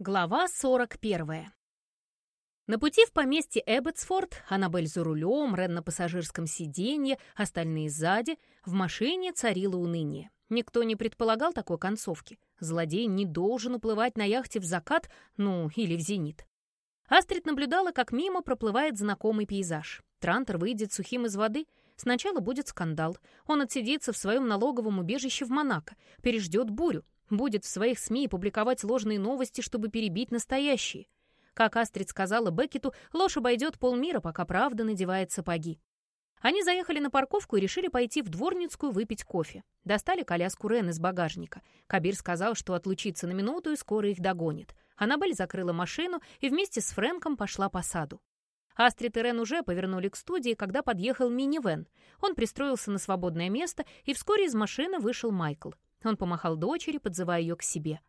Глава 41. На пути в поместье Эбботсфорд, Аннабель за рулем, Рен на пассажирском сиденье, остальные сзади, в машине царило уныние. Никто не предполагал такой концовки. Злодей не должен уплывать на яхте в закат, ну, или в зенит. Астрид наблюдала, как мимо проплывает знакомый пейзаж. Трантор выйдет сухим из воды. Сначала будет скандал. Он отсидится в своем налоговом убежище в Монако, переждет бурю, Будет в своих СМИ публиковать ложные новости, чтобы перебить настоящие. Как Астрид сказала Беккету, ложь обойдет полмира, пока правда надевает сапоги. Они заехали на парковку и решили пойти в дворницкую выпить кофе. Достали коляску Рен из багажника. Кабир сказал, что отлучится на минуту и скоро их догонит. Аннабель закрыла машину и вместе с Фрэнком пошла по саду. Астрид и Рен уже повернули к студии, когда подъехал минивэн. Он пристроился на свободное место, и вскоре из машины вышел Майкл. Он помахал дочери, подзывая ее к себе.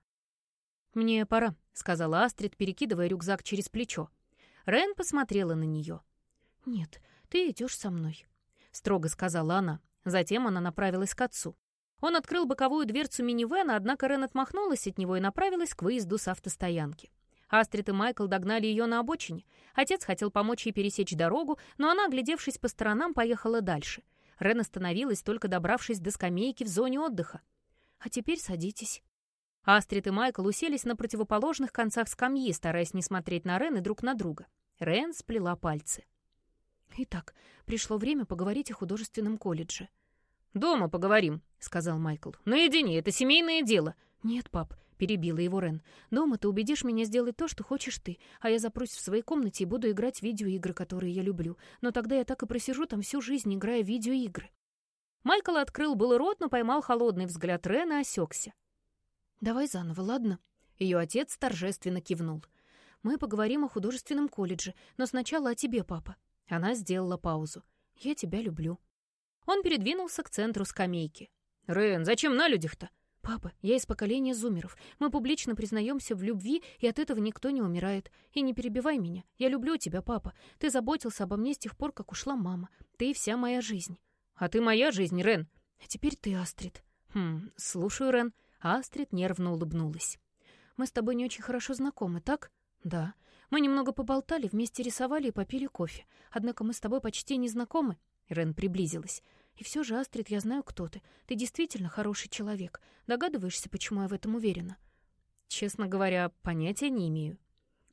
«Мне пора», — сказала Астрид, перекидывая рюкзак через плечо. Рен посмотрела на нее. «Нет, ты идешь со мной», — строго сказала она. Затем она направилась к отцу. Он открыл боковую дверцу минивэна, однако Рен отмахнулась от него и направилась к выезду с автостоянки. Астрид и Майкл догнали ее на обочине. Отец хотел помочь ей пересечь дорогу, но она, глядевшись по сторонам, поехала дальше. Рен остановилась, только добравшись до скамейки в зоне отдыха. А теперь садитесь». Астрид и Майкл уселись на противоположных концах скамьи, стараясь не смотреть на Рен и друг на друга. Рен сплела пальцы. «Итак, пришло время поговорить о художественном колледже». «Дома поговорим», — сказал Майкл. «Наедине, это семейное дело». «Нет, пап», — перебила его Рен. «Дома ты убедишь меня сделать то, что хочешь ты, а я запрусь в своей комнате и буду играть в видеоигры, которые я люблю. Но тогда я так и просижу там всю жизнь, играя в видеоигры». Майкл открыл был рот, но поймал холодный взгляд Рена и осекся. «Давай заново, ладно?» Ее отец торжественно кивнул. «Мы поговорим о художественном колледже, но сначала о тебе, папа». Она сделала паузу. «Я тебя люблю». Он передвинулся к центру скамейки. «Рен, зачем на людях-то?» «Папа, я из поколения зумеров. Мы публично признаемся в любви, и от этого никто не умирает. И не перебивай меня. Я люблю тебя, папа. Ты заботился обо мне с тех пор, как ушла мама. Ты вся моя жизнь». «А ты моя жизнь, Рен». «А теперь ты, Астрид». «Хм, слушаю, Рен». Астрид нервно улыбнулась. «Мы с тобой не очень хорошо знакомы, так?» «Да. Мы немного поболтали, вместе рисовали и попили кофе. Однако мы с тобой почти не знакомы». Рен приблизилась. «И все же, Астрид, я знаю, кто ты. Ты действительно хороший человек. Догадываешься, почему я в этом уверена?» «Честно говоря, понятия не имею».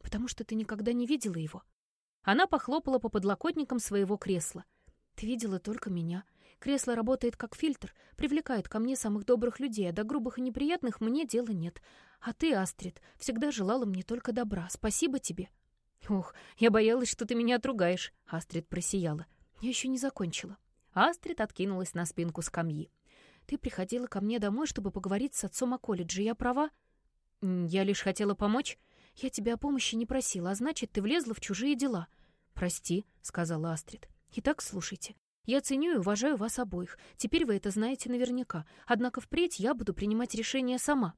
«Потому что ты никогда не видела его». Она похлопала по подлокотникам своего кресла. «Ты видела только меня. Кресло работает как фильтр, привлекает ко мне самых добрых людей, а до грубых и неприятных мне дела нет. А ты, Астрид, всегда желала мне только добра. Спасибо тебе». «Ох, я боялась, что ты меня отругаешь», — Астрид просияла. «Я еще не закончила». Астрид откинулась на спинку скамьи. «Ты приходила ко мне домой, чтобы поговорить с отцом о колледже. Я права?» «Я лишь хотела помочь». «Я тебя о помощи не просила, а значит, ты влезла в чужие дела». «Прости», — сказала Астрид. «Итак, слушайте. Я ценю и уважаю вас обоих. Теперь вы это знаете наверняка. Однако впредь я буду принимать решения сама».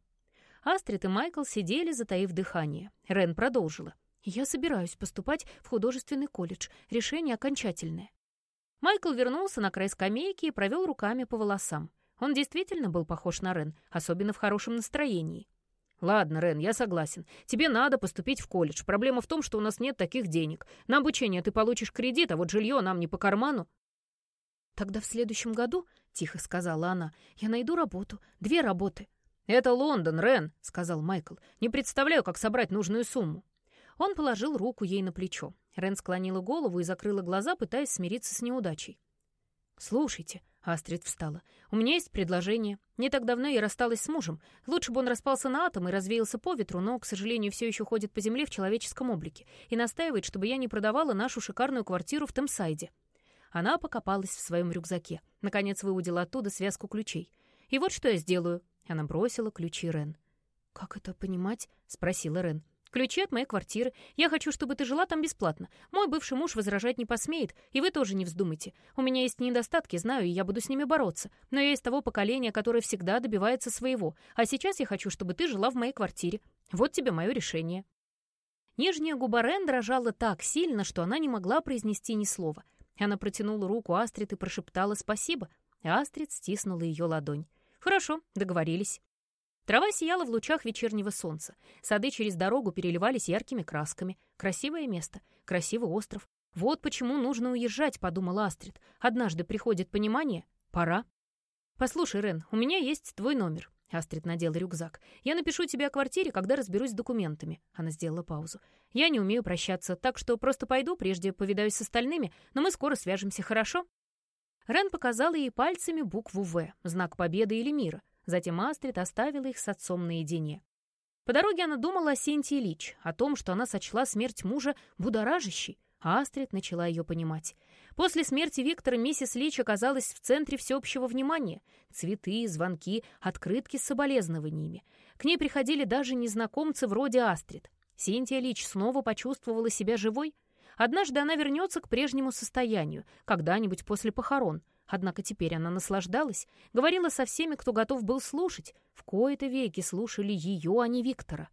Астрид и Майкл сидели, затаив дыхание. Рен продолжила. «Я собираюсь поступать в художественный колледж. Решение окончательное». Майкл вернулся на край скамейки и провел руками по волосам. Он действительно был похож на Рен, особенно в хорошем настроении. «Ладно, Рен, я согласен. Тебе надо поступить в колледж. Проблема в том, что у нас нет таких денег. На обучение ты получишь кредит, а вот жилье нам не по карману». «Тогда в следующем году, — тихо сказала она, — я найду работу, две работы». «Это Лондон, Рен», — сказал Майкл. «Не представляю, как собрать нужную сумму». Он положил руку ей на плечо. Рен склонила голову и закрыла глаза, пытаясь смириться с неудачей. «Слушайте», — Астрид встала, — «у меня есть предложение. Не так давно я рассталась с мужем. Лучше бы он распался на атом и развеялся по ветру, но, к сожалению, все еще ходит по земле в человеческом облике и настаивает, чтобы я не продавала нашу шикарную квартиру в Темсайде. Она покопалась в своем рюкзаке. Наконец выудила оттуда связку ключей. «И вот что я сделаю». Она бросила ключи Рен. «Как это понимать?» — спросила Рен. «Ключи от моей квартиры. Я хочу, чтобы ты жила там бесплатно. Мой бывший муж возражать не посмеет, и вы тоже не вздумайте. У меня есть недостатки, знаю, и я буду с ними бороться. Но я из того поколения, которое всегда добивается своего. А сейчас я хочу, чтобы ты жила в моей квартире. Вот тебе мое решение». Нижняя губа Рен дрожала так сильно, что она не могла произнести ни слова — она протянула руку Астрид и прошептала «спасибо». Астрид стиснула ее ладонь. «Хорошо, договорились». Трава сияла в лучах вечернего солнца. Сады через дорогу переливались яркими красками. Красивое место, красивый остров. Вот почему нужно уезжать, подумала Астрид. Однажды приходит понимание. Пора. «Послушай, Рен, у меня есть твой номер». Астрид надела рюкзак. «Я напишу тебе о квартире, когда разберусь с документами». Она сделала паузу. «Я не умею прощаться, так что просто пойду, прежде повидаюсь с остальными, но мы скоро свяжемся, хорошо?» Рен показала ей пальцами букву «В», знак победы или мира. Затем Астрид оставила их с отцом наедине. По дороге она думала о Синтии Лич, о том, что она сочла смерть мужа будоражащей, Астрид начала ее понимать. После смерти Виктора миссис Лич оказалась в центре всеобщего внимания. Цветы, звонки, открытки с соболезнованиями. К ней приходили даже незнакомцы вроде Астрид. Синтия Лич снова почувствовала себя живой. Однажды она вернется к прежнему состоянию, когда-нибудь после похорон. Однако теперь она наслаждалась, говорила со всеми, кто готов был слушать. В кои-то веки слушали ее, а не Виктора.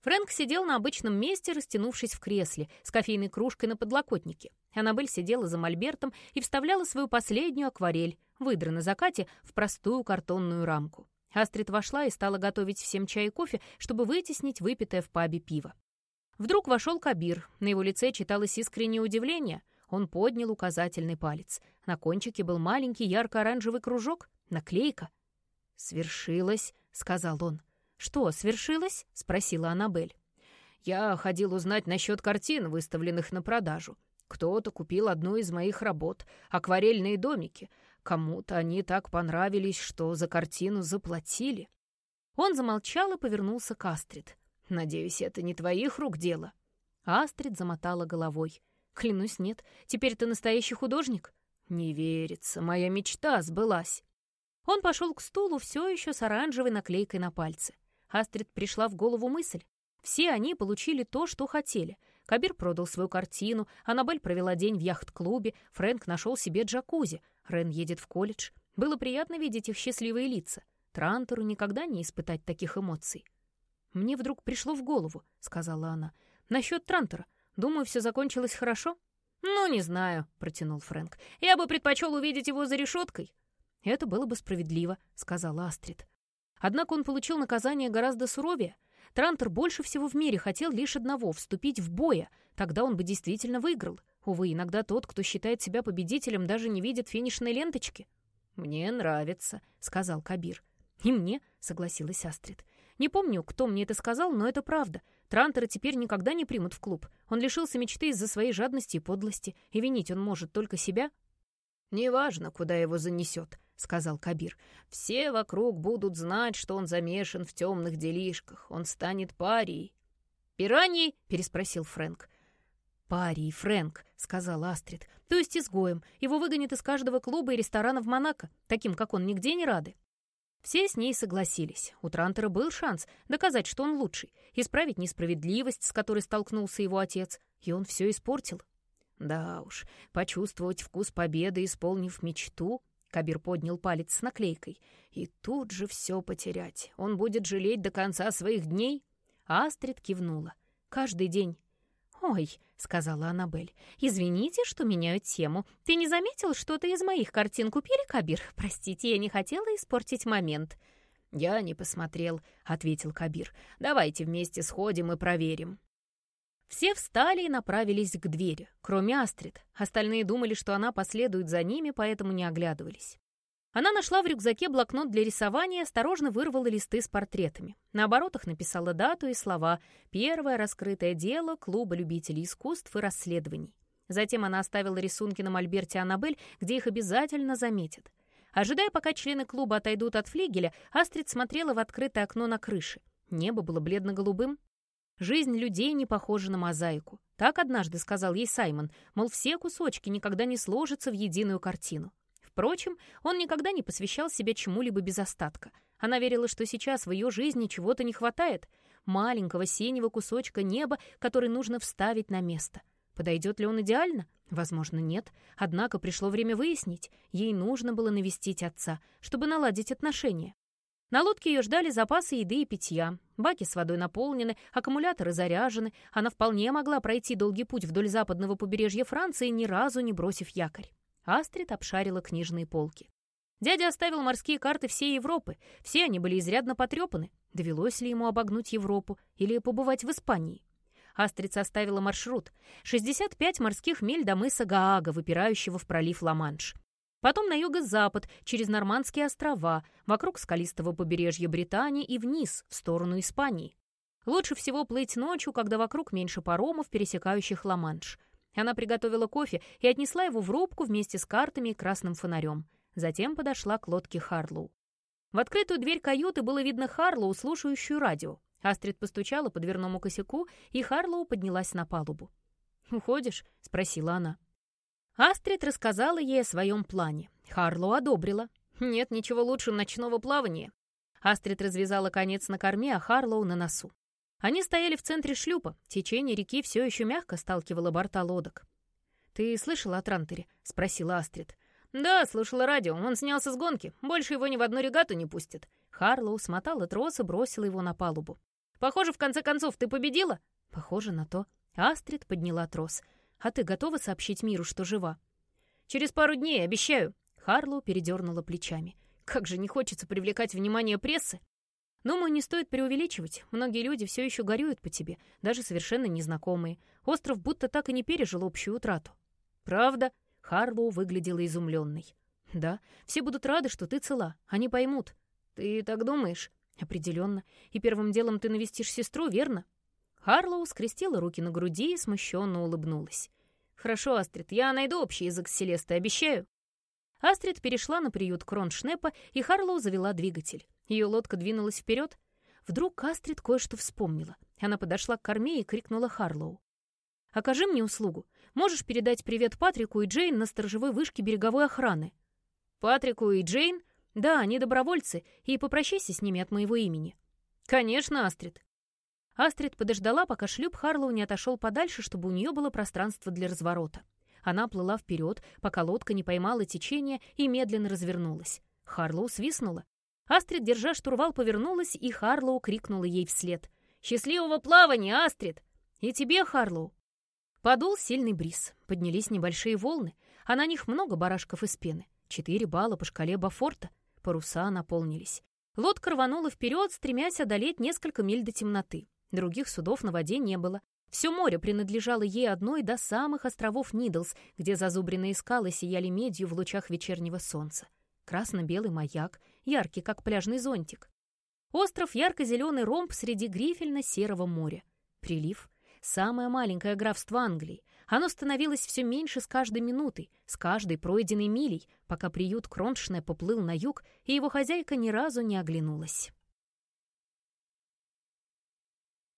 Фрэнк сидел на обычном месте, растянувшись в кресле, с кофейной кружкой на подлокотнике. Аннабель сидела за мольбертом и вставляла свою последнюю акварель, выдра на закате, в простую картонную рамку. Астрид вошла и стала готовить всем чай и кофе, чтобы вытеснить выпитое в пабе пиво. Вдруг вошел Кабир. На его лице читалось искреннее удивление. Он поднял указательный палец. На кончике был маленький ярко-оранжевый кружок, наклейка. «Свершилось», — сказал он. «Что, свершилось?» — спросила Аннабель. «Я ходил узнать насчет картин, выставленных на продажу. Кто-то купил одну из моих работ, акварельные домики. Кому-то они так понравились, что за картину заплатили». Он замолчал и повернулся к Астрид. «Надеюсь, это не твоих рук дело?» Астрид замотала головой. «Клянусь, нет. Теперь ты настоящий художник?» «Не верится. Моя мечта сбылась». Он пошел к стулу все еще с оранжевой наклейкой на пальце. Астрид пришла в голову мысль. Все они получили то, что хотели. Кабир продал свою картину, Аннабель провела день в яхт-клубе, Фрэнк нашел себе джакузи, Рен едет в колледж. Было приятно видеть их счастливые лица. Трантору никогда не испытать таких эмоций. «Мне вдруг пришло в голову», — сказала она. «Насчет Трантора. Думаю, все закончилось хорошо». «Ну, не знаю», — протянул Фрэнк. «Я бы предпочел увидеть его за решеткой». «Это было бы справедливо», — сказала Астрид. Однако он получил наказание гораздо суровее. Трантор больше всего в мире хотел лишь одного — вступить в боя. Тогда он бы действительно выиграл. Увы, иногда тот, кто считает себя победителем, даже не видит финишной ленточки. «Мне нравится», — сказал Кабир. «И мне», — согласилась Астрид. «Не помню, кто мне это сказал, но это правда. Трантора теперь никогда не примут в клуб. Он лишился мечты из-за своей жадности и подлости, и винить он может только себя». «Неважно, куда его занесет», — сказал Кабир. «Все вокруг будут знать, что он замешан в темных делишках. Он станет парией». «Пираньей?» — переспросил Фрэнк. «Парией, Фрэнк», — сказал Астрид. «То есть изгоем. Его выгонят из каждого клуба и ресторана в Монако. Таким, как он, нигде не рады». Все с ней согласились. У Трантера был шанс доказать, что он лучший, исправить несправедливость, с которой столкнулся его отец, и он все испортил. Да уж, почувствовать вкус победы, исполнив мечту, Кабир поднял палец с наклейкой. «И тут же все потерять. Он будет жалеть до конца своих дней?» Астрид кивнула. «Каждый день». «Ой», — сказала Аннабель, — «извините, что меняю тему. Ты не заметил, что-то из моих картин купили, Кабир? Простите, я не хотела испортить момент». «Я не посмотрел», — ответил Кабир. «Давайте вместе сходим и проверим». Все встали и направились к двери, кроме Астрид. Остальные думали, что она последует за ними, поэтому не оглядывались. Она нашла в рюкзаке блокнот для рисования осторожно вырвала листы с портретами. На оборотах написала дату и слова «Первое раскрытое дело Клуба любителей искусств и расследований». Затем она оставила рисунки на мольберте Аннабель, где их обязательно заметят. Ожидая, пока члены клуба отойдут от флигеля, Астрид смотрела в открытое окно на крыше. Небо было бледно-голубым, Жизнь людей не похожа на мозаику. Так однажды сказал ей Саймон, мол, все кусочки никогда не сложатся в единую картину. Впрочем, он никогда не посвящал себя чему-либо без остатка. Она верила, что сейчас в ее жизни чего-то не хватает. Маленького синего кусочка неба, который нужно вставить на место. Подойдет ли он идеально? Возможно, нет. Однако пришло время выяснить. Ей нужно было навестить отца, чтобы наладить отношения. На лодке ее ждали запасы еды и питья. Баки с водой наполнены, аккумуляторы заряжены. Она вполне могла пройти долгий путь вдоль западного побережья Франции, ни разу не бросив якорь. Астрид обшарила книжные полки. Дядя оставил морские карты всей Европы. Все они были изрядно потрепаны. Довелось ли ему обогнуть Европу или побывать в Испании? Астрид составила маршрут. 65 морских миль до мыса Гаага, выпирающего в пролив Ла-Манш. Потом на юго-запад, через Нормандские острова, вокруг скалистого побережья Британии и вниз, в сторону Испании. Лучше всего плыть ночью, когда вокруг меньше паромов, пересекающих Ла-Манш. Она приготовила кофе и отнесла его в рубку вместе с картами и красным фонарем. Затем подошла к лодке Харлоу. В открытую дверь каюты было видно Харлоу, слушающую радио. Астрид постучала по дверному косяку, и Харлоу поднялась на палубу. «Уходишь?» — спросила она. Астрид рассказала ей о своем плане. Харлоу одобрила. «Нет ничего лучше ночного плавания». Астрид развязала конец на корме, а Харлоу на носу. Они стояли в центре шлюпа. Течение реки все еще мягко сталкивало борта лодок. «Ты слышала о Трантере?» — спросила Астрид. «Да, слушала радио. Он снялся с гонки. Больше его ни в одну регату не пустят». Харлоу смотала трос и бросила его на палубу. Похоже, в конце концов, ты победила?» «Похоже на то». Астрид подняла трос. «А ты готова сообщить миру, что жива?» «Через пару дней, обещаю». Харлоу передернула плечами. «Как же не хочется привлекать внимание прессы!» «Думаю, не стоит преувеличивать. Многие люди все еще горюют по тебе, даже совершенно незнакомые. Остров будто так и не пережил общую утрату». «Правда?» Харлоу выглядела изумленной. «Да, все будут рады, что ты цела. Они поймут». «Ты так думаешь?» «Определенно. И первым делом ты навестишь сестру, верно?» Харлоу скрестила руки на груди и смущенно улыбнулась. «Хорошо, Астрид, я найду общий язык с Селестой, обещаю». Астрид перешла на приют Кроншнепа, и Харлоу завела двигатель. Ее лодка двинулась вперед. Вдруг Астрид кое-что вспомнила. Она подошла к корме и крикнула Харлоу. «Окажи мне услугу. Можешь передать привет Патрику и Джейн на сторожевой вышке береговой охраны?» «Патрику и Джейн?» «Да, они добровольцы, и попрощайся с ними от моего имени». «Конечно, Астрид». Астрид подождала, пока шлюп Харлоу не отошел подальше, чтобы у нее было пространство для разворота. Она плыла вперед, пока лодка не поймала течение и медленно развернулась. Харлоу свистнула. Астрид, держа штурвал, повернулась, и Харлоу крикнула ей вслед. «Счастливого плавания, Астрид!» «И тебе, Харлоу!» Подул сильный бриз, поднялись небольшие волны, а на них много барашков из пены. Четыре балла по шкале Бафорта. Паруса наполнились. Лодка рванула вперед, стремясь одолеть несколько миль до темноты. Других судов на воде не было. Все море принадлежало ей одной до самых островов Нидлс, где зазубренные скалы сияли медью в лучах вечернего солнца. Красно-белый маяк, яркий, как пляжный зонтик. Остров — ярко-зеленый ромб среди грифельно-серого моря. Прилив — самое маленькое графство Англии. Оно становилось все меньше с каждой минутой, с каждой пройденной милей, пока приют Кроншне поплыл на юг, и его хозяйка ни разу не оглянулась.